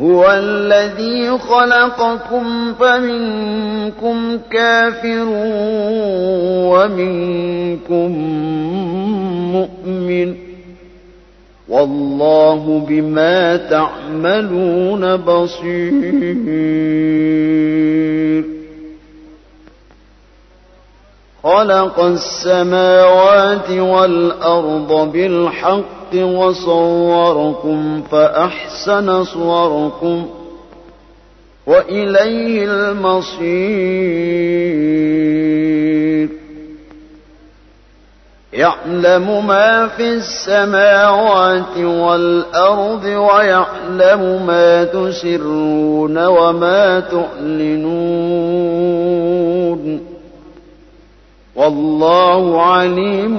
هو الذي خلقكم فمنكم كافر ومنكم مؤمن والله بما تعملون بصير. خلق السماوات والأرض بالحق وصوركم فأحسن صوركم وإليه المصير. يعلم ما في السماوات والأرض ويعلم ما تسرون وما تعلنون. والله عليم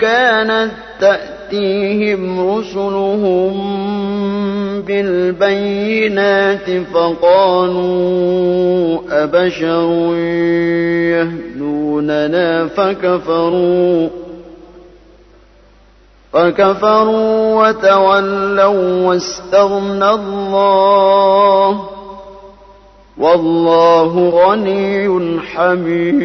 كانت تأتيهم رسلهم بالبينات فقالوا أبشر يهدوننا فكفروا فكفروا وتولوا واستغنى الله والله غني حميد.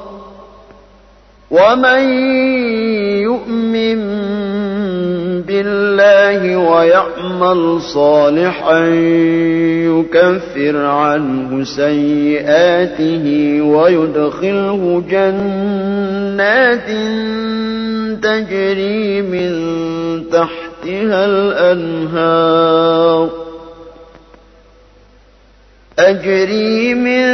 ومن يؤمن بالله ويعمل صالحا يكفر عنه سيئاته ويدخله جنات تجري من تحت تحتها الأنهار أجري من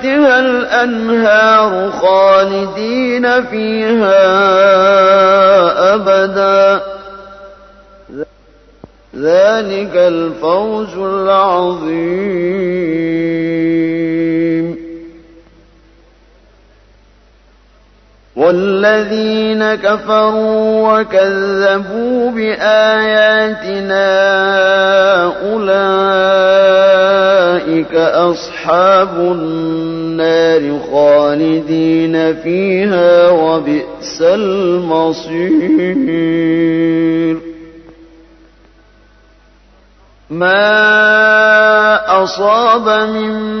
تحتها الأنهار خالدين فيها أبدا. ذلك الفوز العظيم. والذين كفروا وكذبوا بآياتنا أولئك أصحاب النار خالدين فيها وبئس المصير. ما أصاب من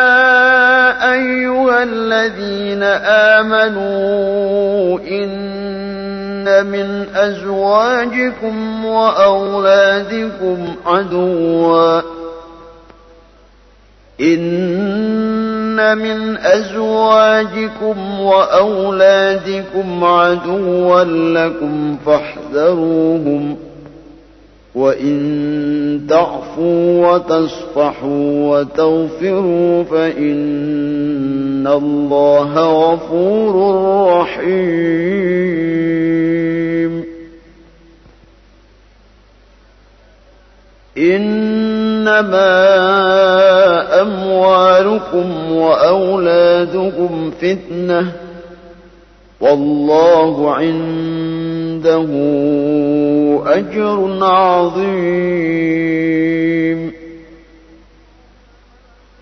الذين آمنوا إن من أزواجكم وأولادكم عدوا. إن من أزواجكم وأولادكم عدوا لكم فاحذروهم وإن تعفوا وتصفحوا وتغفروا فإن الله غفور رحيم إنما أموالكم وأولادكم فتنة والله عنده أجر عظيم